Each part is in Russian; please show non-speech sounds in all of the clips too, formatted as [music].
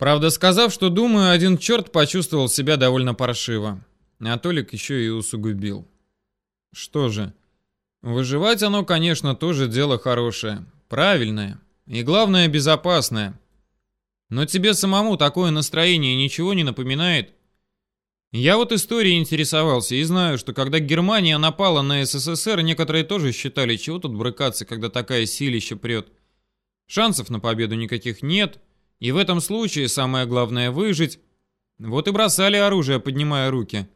Правда, сказав, что думаю, один черт почувствовал себя довольно паршиво. А Толик еще и усугубил. Что же, выживать оно, конечно, тоже дело хорошее, правильное и, главное, безопасное. Но тебе самому такое настроение ничего не напоминает? Я вот историей интересовался и знаю, что когда Германия напала на СССР, некоторые тоже считали, чего тут брыкаться, когда такая силища прет. Шансов на победу никаких нет, и в этом случае самое главное выжить. Вот и бросали оружие, поднимая руки.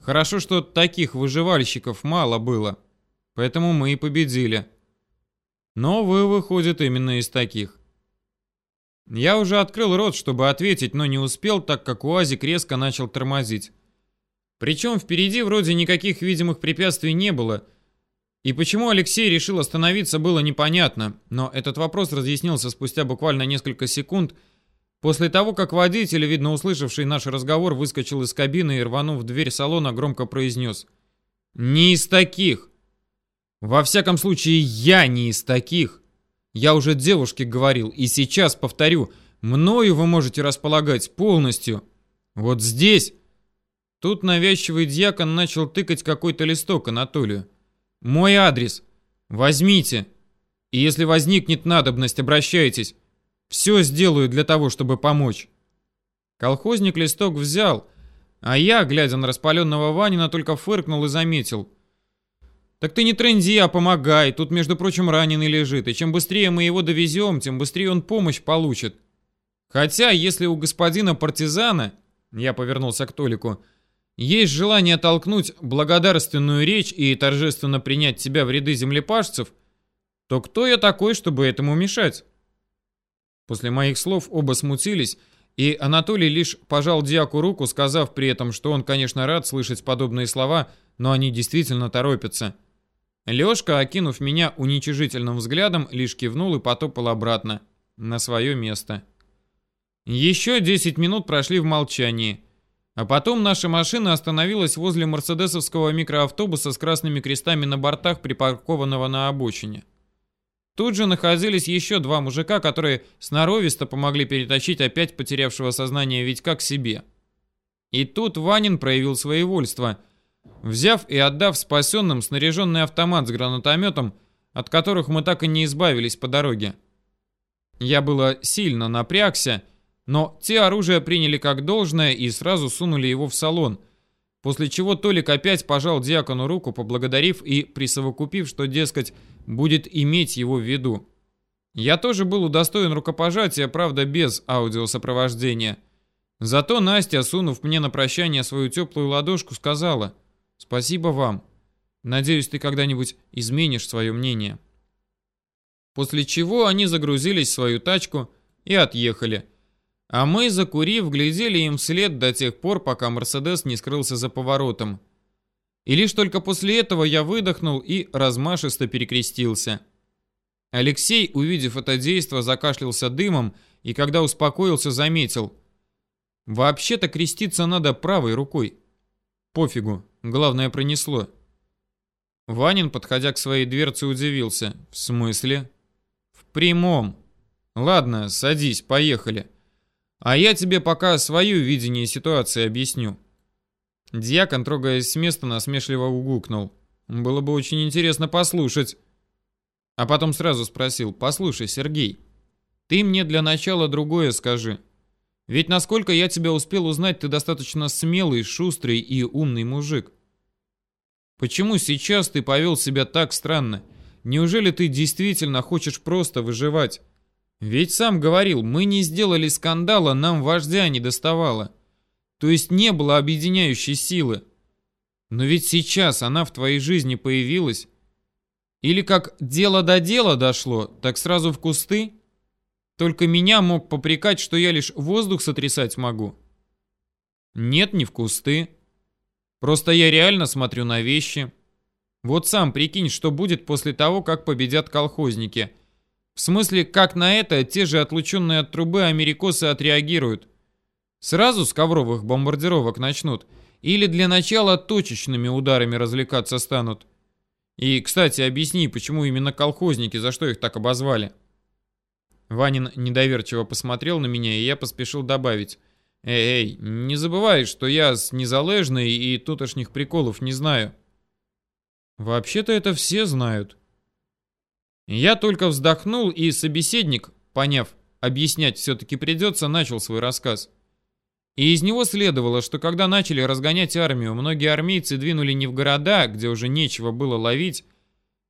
Хорошо, что таких выживальщиков мало было, поэтому мы и победили. Но вы, выходит, именно из таких. Я уже открыл рот, чтобы ответить, но не успел, так как УАЗик резко начал тормозить. Причем впереди вроде никаких видимых препятствий не было. И почему Алексей решил остановиться, было непонятно, но этот вопрос разъяснился спустя буквально несколько секунд, после того, как водитель, видно услышавший наш разговор, выскочил из кабины и, рванув дверь салона, громко произнес «Не из таких!» «Во всяком случае, я не из таких!» Я уже девушке говорил, и сейчас повторю, мною вы можете располагать полностью. Вот здесь. Тут навязчивый дьякон начал тыкать какой-то листок Анатолию. Мой адрес. Возьмите. И если возникнет надобность, обращайтесь. Все сделаю для того, чтобы помочь. Колхозник листок взял, а я, глядя на распаленного Ванина, только фыркнул и заметил – «Так ты не тренди, а помогай. Тут, между прочим, раненый лежит. И чем быстрее мы его довезем, тем быстрее он помощь получит. Хотя, если у господина партизана...» Я повернулся к Толику. «Есть желание толкнуть благодарственную речь и торжественно принять тебя в ряды землепашцев, то кто я такой, чтобы этому мешать?» После моих слов оба смутились, и Анатолий лишь пожал дьяку руку, сказав при этом, что он, конечно, рад слышать подобные слова, но они действительно торопятся. Лёшка, окинув меня уничижительным взглядом, лишь кивнул и потопал обратно, на свое место. Еще 10 минут прошли в молчании. А потом наша машина остановилась возле мерседесовского микроавтобуса с красными крестами на бортах, припаркованного на обочине. Тут же находились еще два мужика, которые сноровисто помогли перетащить опять потерявшего сознание Витька к себе. И тут Ванин проявил своевольство – взяв и отдав спасенным снаряженный автомат с гранатометом, от которых мы так и не избавились по дороге. Я было сильно напрягся, но те оружие приняли как должное и сразу сунули его в салон, после чего Толик опять пожал диакону руку, поблагодарив и присовокупив, что, дескать, будет иметь его в виду. Я тоже был удостоен рукопожатия, правда, без аудиосопровождения. Зато Настя, сунув мне на прощание свою теплую ладошку, сказала — Спасибо вам. Надеюсь, ты когда-нибудь изменишь свое мнение. После чего они загрузились в свою тачку и отъехали. А мы, закурив, глядели им вслед до тех пор, пока Мерседес не скрылся за поворотом. И лишь только после этого я выдохнул и размашисто перекрестился. Алексей, увидев это действо, закашлялся дымом и, когда успокоился, заметил. «Вообще-то креститься надо правой рукой. Пофигу, Главное, пронесло. Ванин, подходя к своей дверце, удивился. В смысле? В прямом. Ладно, садись, поехали. А я тебе пока свое видение ситуации объясню. Дьякон, трогаясь с места, насмешливо угукнул. Было бы очень интересно послушать. А потом сразу спросил. Послушай, Сергей, ты мне для начала другое скажи. Ведь насколько я тебя успел узнать, ты достаточно смелый, шустрый и умный мужик. Почему сейчас ты повел себя так странно? Неужели ты действительно хочешь просто выживать? Ведь сам говорил, мы не сделали скандала, нам вождя не доставало. То есть не было объединяющей силы. Но ведь сейчас она в твоей жизни появилась. Или как дело до дела дошло, так сразу в кусты? Только меня мог попрекать, что я лишь воздух сотрясать могу. Нет, не в кусты. Просто я реально смотрю на вещи. Вот сам прикинь, что будет после того, как победят колхозники. В смысле, как на это те же отлученные от трубы америкосы отреагируют. Сразу с ковровых бомбардировок начнут. Или для начала точечными ударами развлекаться станут. И, кстати, объясни, почему именно колхозники, за что их так обозвали. Ванин недоверчиво посмотрел на меня, и я поспешил добавить. «Эй, эй, не забывай, что я с незалежной и тутошних приколов не знаю». «Вообще-то это все знают». Я только вздохнул, и собеседник, поняв, объяснять все-таки придется, начал свой рассказ. И из него следовало, что когда начали разгонять армию, многие армейцы двинули не в города, где уже нечего было ловить,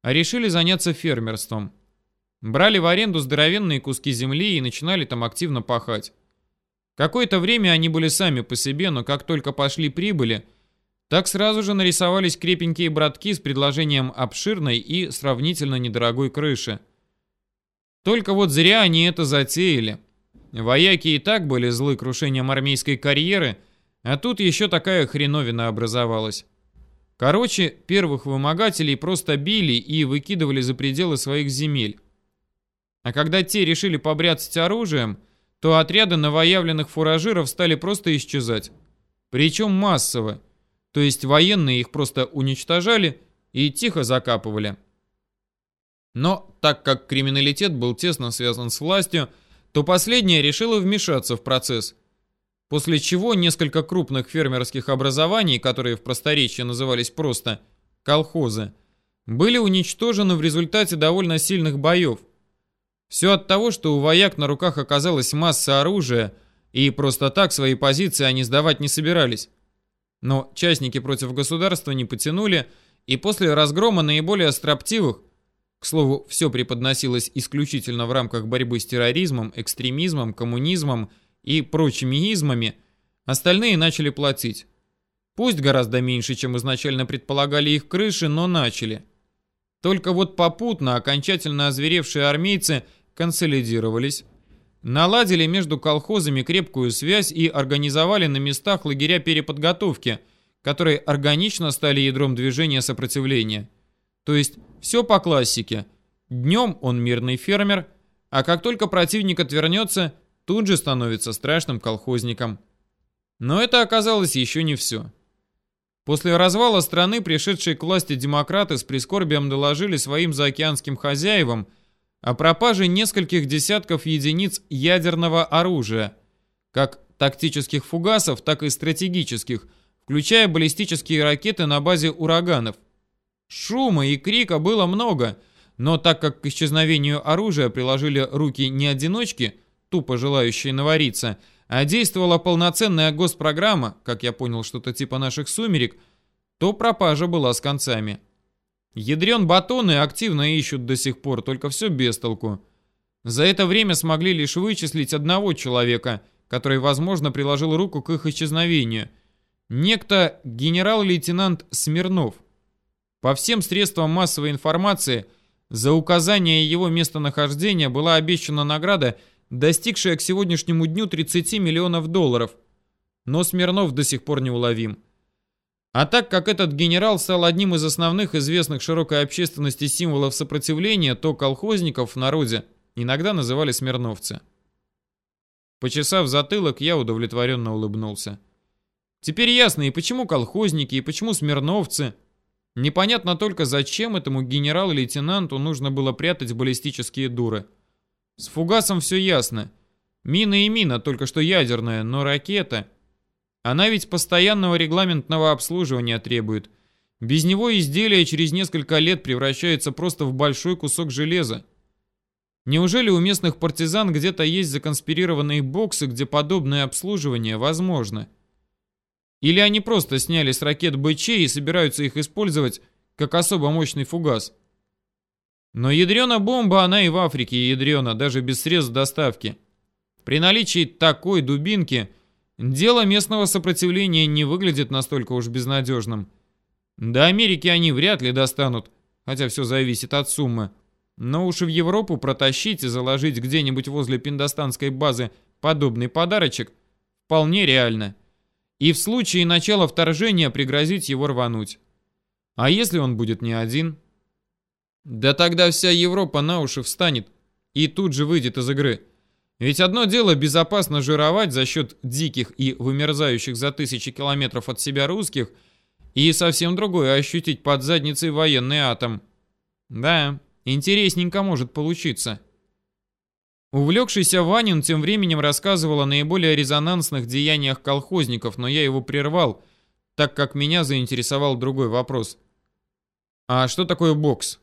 а решили заняться фермерством. Брали в аренду здоровенные куски земли и начинали там активно пахать. Какое-то время они были сами по себе, но как только пошли прибыли, так сразу же нарисовались крепенькие братки с предложением обширной и сравнительно недорогой крыши. Только вот зря они это затеяли. Вояки и так были злы крушением армейской карьеры, а тут еще такая хреновина образовалась. Короче, первых вымогателей просто били и выкидывали за пределы своих земель. А когда те решили побряцать оружием, то отряды новоявленных фуражиров стали просто исчезать. Причем массово. То есть военные их просто уничтожали и тихо закапывали. Но так как криминалитет был тесно связан с властью, то последняя решила вмешаться в процесс. После чего несколько крупных фермерских образований, которые в просторечии назывались просто колхозы, были уничтожены в результате довольно сильных боев – все от того, что у вояк на руках оказалась масса оружия, и просто так свои позиции они сдавать не собирались. Но частники против государства не потянули, и после разгрома наиболее строптивых, к слову, все преподносилось исключительно в рамках борьбы с терроризмом, экстремизмом, коммунизмом и прочими измами, остальные начали платить. Пусть гораздо меньше, чем изначально предполагали их крыши, но начали. Только вот попутно окончательно озверевшие армейцы – консолидировались, наладили между колхозами крепкую связь и организовали на местах лагеря переподготовки, которые органично стали ядром движения сопротивления. То есть все по классике. Днем он мирный фермер, а как только противник отвернется, тут же становится страшным колхозником. Но это оказалось еще не все. После развала страны пришедшие к власти демократы с прискорбием доложили своим заокеанским хозяевам – о пропаже нескольких десятков единиц ядерного оружия, как тактических фугасов, так и стратегических, включая баллистические ракеты на базе ураганов. Шума и крика было много, но так как к исчезновению оружия приложили руки не одиночки, тупо желающие навариться, а действовала полноценная госпрограмма, как я понял, что-то типа наших «Сумерек», то пропажа была с концами. Ядрен батоны активно ищут до сих пор, только все без толку. За это время смогли лишь вычислить одного человека, который, возможно, приложил руку к их исчезновению. Некто генерал-лейтенант Смирнов. По всем средствам массовой информации за указание его местонахождения была обещана награда, достигшая к сегодняшнему дню 30 миллионов долларов. Но Смирнов до сих пор неуловим. А так как этот генерал стал одним из основных известных широкой общественности символов сопротивления, то колхозников в народе иногда называли смирновцы. Почесав затылок, я удовлетворенно улыбнулся. Теперь ясно и почему колхозники, и почему смирновцы. Непонятно только, зачем этому генерал-лейтенанту нужно было прятать баллистические дуры. С фугасом все ясно. Мина и мина, только что ядерная, но ракета... Она ведь постоянного регламентного обслуживания требует. Без него изделие через несколько лет превращается просто в большой кусок железа. Неужели у местных партизан где-то есть законспирированные боксы, где подобное обслуживание возможно? Или они просто сняли с ракет БЧ и собираются их использовать как особо мощный фугас? Но ядрена бомба, она и в Африке ядрена, даже без средств доставки. При наличии такой дубинки – Дело местного сопротивления не выглядит настолько уж безнадежным. До Америки они вряд ли достанут, хотя все зависит от суммы. Но уж в Европу протащить и заложить где-нибудь возле пиндостанской базы подобный подарочек вполне реально. И в случае начала вторжения пригрозить его рвануть. А если он будет не один? Да тогда вся Европа на уши встанет и тут же выйдет из игры. Ведь одно дело безопасно жировать за счет диких и вымерзающих за тысячи километров от себя русских, и совсем другое ощутить под задницей военный атом. Да, интересненько может получиться. Увлекшийся Ванин тем временем рассказывал о наиболее резонансных деяниях колхозников, но я его прервал, так как меня заинтересовал другой вопрос. «А что такое бокс?»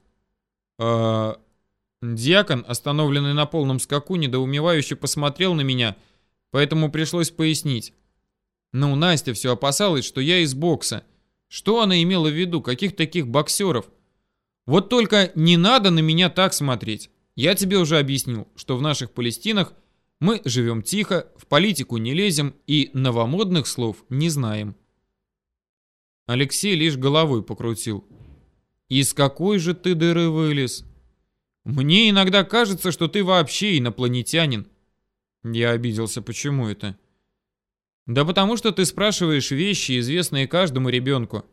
«Э Дьякон, остановленный на полном скаку, недоумевающе посмотрел на меня, поэтому пришлось пояснить. Ну, Настя все опасалась, что я из бокса. Что она имела в виду? Каких таких боксеров? Вот только не надо на меня так смотреть. Я тебе уже объяснил, что в наших Палестинах мы живем тихо, в политику не лезем и новомодных слов не знаем. Алексей лишь головой покрутил. «Из какой же ты дыры вылез?» Мне иногда кажется, что ты вообще инопланетянин. Я обиделся, почему это? Да потому что ты спрашиваешь вещи, известные каждому ребенку.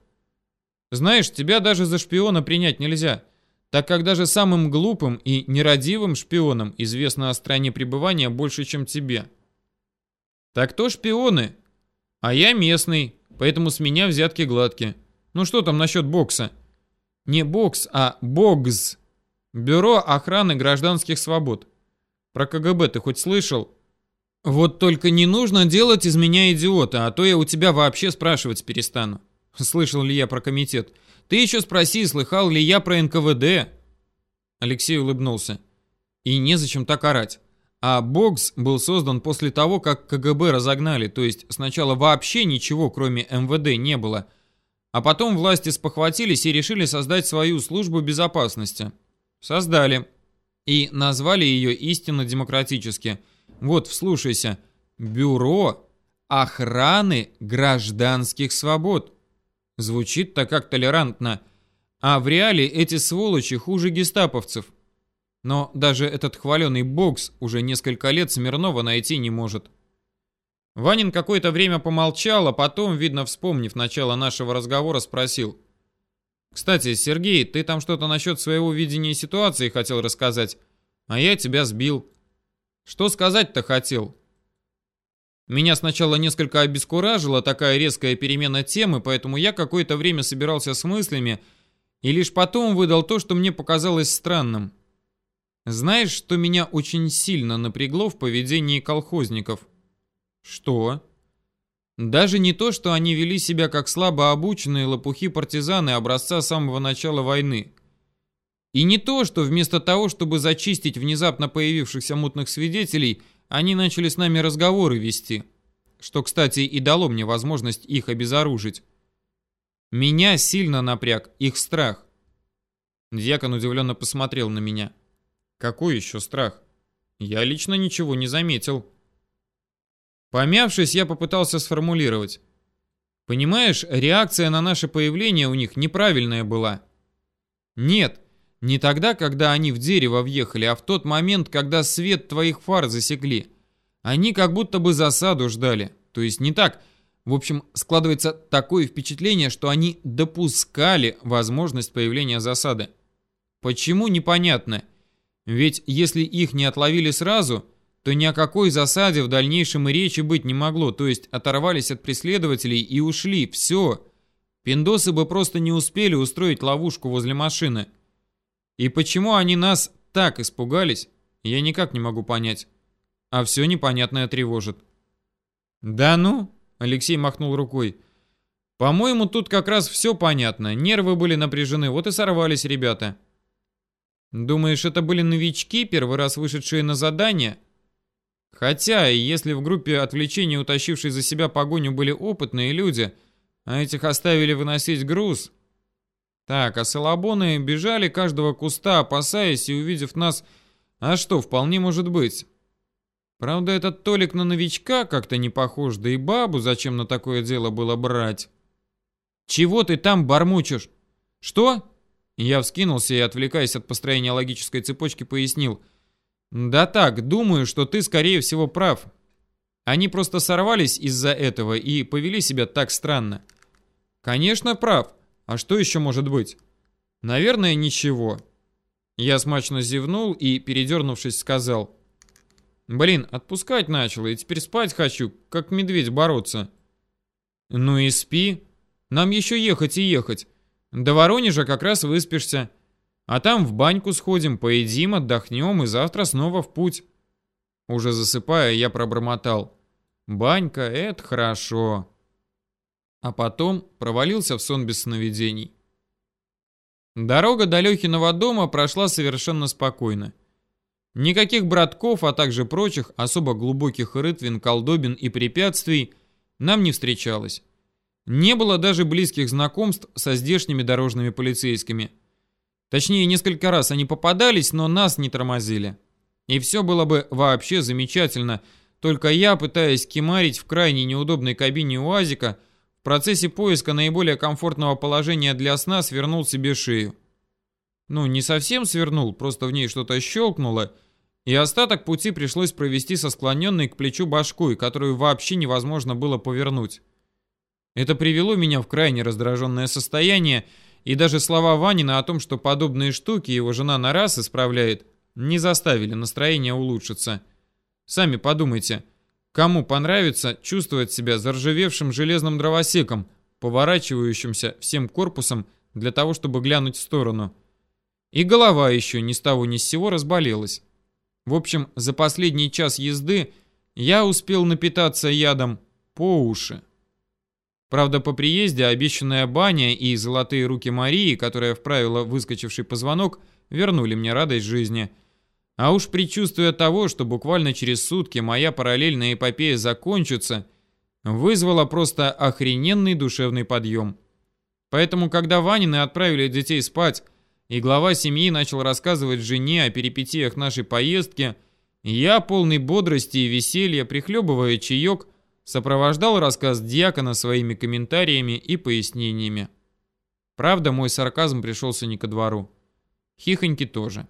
Знаешь, тебя даже за шпиона принять нельзя, так как даже самым глупым и нерадивым шпионам известно о стране пребывания больше, чем тебе. Так то шпионы, а я местный, поэтому с меня взятки гладкие. Ну что там насчет бокса? Не бокс, а бокс. Бюро охраны гражданских свобод. Про КГБ ты хоть слышал? Вот только не нужно делать из меня идиота, а то я у тебя вообще спрашивать перестану. [laughs] Слышал ли я про комитет? Ты еще спроси, слыхал ли я про НКВД? Алексей улыбнулся. И незачем так орать. А бокс был создан после того, как КГБ разогнали, то есть сначала вообще ничего, кроме МВД, не было. А потом власти спохватились и решили создать свою службу безопасности. Создали. И назвали ее истинно демократически. Вот, вслушайся. Бюро охраны гражданских свобод. Звучит-то как толерантно. А в реале эти сволочи хуже гестаповцев. Но даже этот хваленый бокс уже несколько лет Смирнова найти не может. Ванин какое-то время помолчал, а потом, видно, вспомнив начало нашего разговора, спросил. Кстати, Сергей, ты там что-то насчет своего видения ситуации хотел рассказать, а я тебя сбил. Что сказать-то хотел? Меня сначала несколько обескуражила такая резкая перемена темы, поэтому я какое-то время собирался с мыслями и лишь потом выдал то, что мне показалось странным. Знаешь, что меня очень сильно напрягло в поведении колхозников? Что? Даже не то, что они вели себя как слабо обученные лопухи-партизаны образца самого начала войны. И не то, что вместо того, чтобы зачистить внезапно появившихся мутных свидетелей, они начали с нами разговоры вести. Что, кстати, и дало мне возможность их обезоружить. Меня сильно напряг их страх. Дьякон удивленно посмотрел на меня. Какой еще страх? Я лично ничего не заметил. Помявшись, я попытался сформулировать. Понимаешь, реакция на наше появление у них неправильная была. Нет, не тогда, когда они в дерево въехали, а в тот момент, когда свет твоих фар засекли. Они как будто бы засаду ждали. То есть не так. В общем, складывается такое впечатление, что они допускали возможность появления засады. Почему, непонятно. Ведь если их не отловили сразу, то ни о какой засаде в дальнейшем и речи быть не могло, то есть оторвались от преследователей и ушли, все. Пиндосы бы просто не успели устроить ловушку возле машины. И почему они нас так испугались, я никак не могу понять. А все непонятное тревожит. «Да ну?» — Алексей махнул рукой. «По-моему, тут как раз все понятно. Нервы были напряжены, вот и сорвались ребята». «Думаешь, это были новички, первый раз вышедшие на задание?» Хотя, если в группе отвлечения, утащившей за себя погоню, были опытные люди, а этих оставили выносить груз... Так, а салабоны бежали каждого куста, опасаясь и увидев нас... А что, вполне может быть. Правда, этот Толик на новичка как-то не похож, да и бабу зачем на такое дело было брать? Чего ты там бормочешь? Что? Я вскинулся и, отвлекаясь от построения логической цепочки, пояснил — да так, думаю, что ты скорее всего прав. Они просто сорвались из-за этого и повели себя так странно. Конечно, прав. А что еще может быть? Наверное, ничего. Я смачно зевнул и, передернувшись, сказал. Блин, отпускать начал, и теперь спать хочу, как медведь бороться. Ну и спи. Нам еще ехать и ехать. До Воронежа как раз выспишься. А там в баньку сходим, поедим, отдохнем и завтра снова в путь. Уже засыпая, я пробормотал. «Банька, это хорошо». А потом провалился в сон без сновидений. Дорога до Лехиного дома прошла совершенно спокойно. Никаких братков, а также прочих особо глубоких рытвин, колдобин и препятствий нам не встречалось. Не было даже близких знакомств со здешними дорожными полицейскими. Точнее, несколько раз они попадались, но нас не тормозили. И все было бы вообще замечательно, только я, пытаясь кемарить в крайне неудобной кабине УАЗика, в процессе поиска наиболее комфортного положения для сна свернул себе шею. Ну, не совсем свернул, просто в ней что-то щелкнуло, и остаток пути пришлось провести со склоненной к плечу башкой, которую вообще невозможно было повернуть. Это привело меня в крайне раздраженное состояние, и даже слова Ванина о том, что подобные штуки его жена на раз исправляет, не заставили настроение улучшиться. Сами подумайте, кому понравится чувствовать себя заржавевшим железным дровосеком, поворачивающимся всем корпусом для того, чтобы глянуть в сторону. И голова еще ни с того ни с сего разболелась. В общем, за последний час езды я успел напитаться ядом по уши. Правда, по приезде обещанная баня и золотые руки Марии, которая вправила выскочивший позвонок, вернули мне радость жизни – а уж предчувствие того, что буквально через сутки моя параллельная эпопея закончится, вызвало просто охрененный душевный подъем. Поэтому, когда Ванины отправили детей спать, и глава семьи начал рассказывать жене о перипетиях нашей поездки, я, полный бодрости и веселья, прихлебывая чаек, сопровождал рассказ дьякона своими комментариями и пояснениями. Правда, мой сарказм пришелся не ко двору. Хихоньки тоже.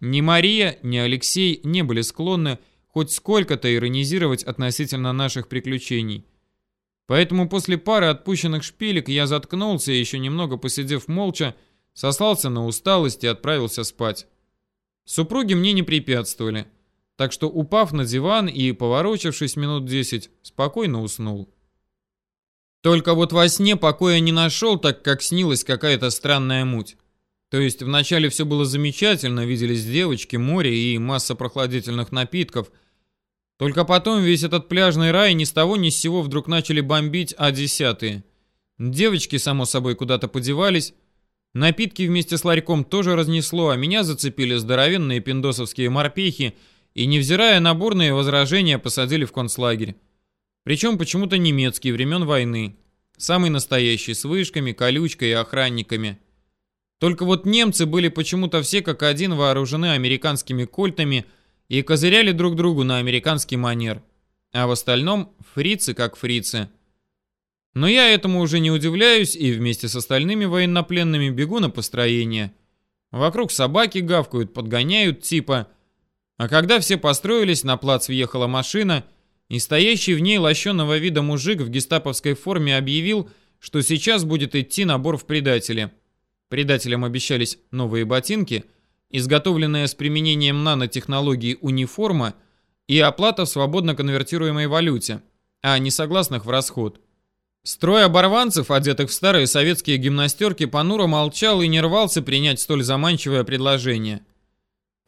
Ни Мария, ни Алексей не были склонны хоть сколько-то иронизировать относительно наших приключений. Поэтому после пары отпущенных шпилек я заткнулся и еще немного посидев молча, сослался на усталость и отправился спать. Супруги мне не препятствовали, так что упав на диван и поворочившись минут десять, спокойно уснул. Только вот во сне покоя не нашел, так как снилась какая-то странная муть. То есть вначале все было замечательно, виделись девочки, море и масса прохладительных напитков. Только потом весь этот пляжный рай ни с того ни с сего вдруг начали бомбить А-десятые. Девочки, само собой, куда-то подевались. Напитки вместе с ларьком тоже разнесло, а меня зацепили здоровенные пиндосовские морпехи и, невзирая на бурные возражения, посадили в концлагерь. Причем почему-то немецкий, времен войны. Самый настоящий, с вышками, колючкой и охранниками. Только вот немцы были почему-то все как один вооружены американскими кольтами и козыряли друг другу на американский манер. А в остальном фрицы как фрицы. Но я этому уже не удивляюсь и вместе с остальными военнопленными бегу на построение. Вокруг собаки гавкают, подгоняют типа. А когда все построились, на плац въехала машина, и стоящий в ней лощеного вида мужик в гестаповской форме объявил, что сейчас будет идти набор в предатели. Предателям обещались новые ботинки, изготовленная с применением нанотехнологий униформа и оплата в свободно конвертируемой валюте, а несогласных в расход. Строй оборванцев, одетых в старые советские гимнастерки, понуро молчал и не рвался принять столь заманчивое предложение.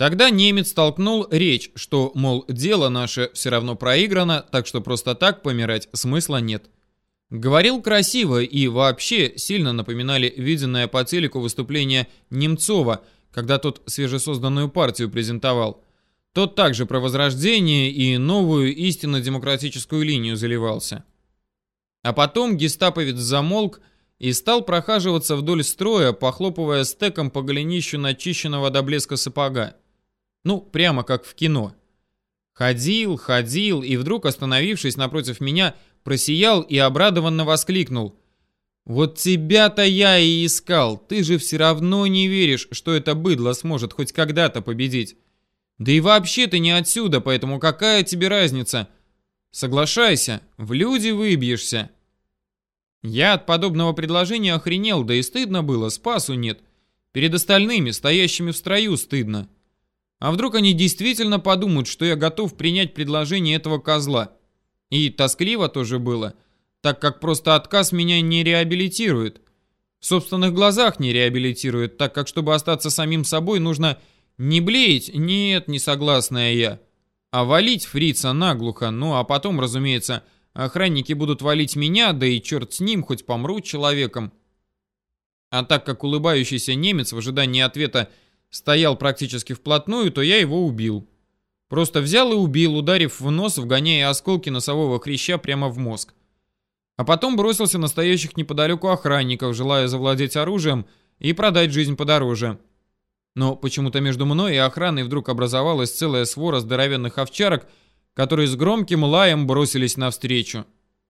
Тогда немец толкнул речь, что, мол, дело наше все равно проиграно, так что просто так помирать смысла нет. Говорил красиво и вообще сильно напоминали виденное по телеку выступление Немцова, когда тот свежесозданную партию презентовал. Тот также про возрождение и новую истинно-демократическую линию заливался. А потом гестаповец замолк и стал прохаживаться вдоль строя, похлопывая стеком по голенищу начищенного до блеска сапога. Ну, прямо как в кино. Ходил, ходил и вдруг, остановившись напротив меня, просиял и обрадованно воскликнул. «Вот тебя-то я и искал. Ты же все равно не веришь, что это быдло сможет хоть когда-то победить. Да и вообще ты не отсюда, поэтому какая тебе разница? Соглашайся, в люди выбьешься». Я от подобного предложения охренел, да и стыдно было, спасу нет. Перед остальными, стоящими в строю, стыдно. А вдруг они действительно подумают, что я готов принять предложение этого козла? И тоскливо тоже было, так как просто отказ меня не реабилитирует. В собственных глазах не реабилитирует, так как чтобы остаться самим собой, нужно не блеять, нет, не согласная я, А валить фрица наглухо, ну а потом, разумеется, охранники будут валить меня, да и черт с ним, хоть помру человеком. А так как улыбающийся немец в ожидании ответа стоял практически вплотную, то я его убил. Просто взял и убил, ударив в нос, вгоняя осколки носового хряща прямо в мозг. А потом бросился на стоящих неподалеку охранников, желая завладеть оружием и продать жизнь подороже. Но почему-то между мной и охраной вдруг образовалась целая свора здоровенных овчарок, которые с громким лаем бросились навстречу.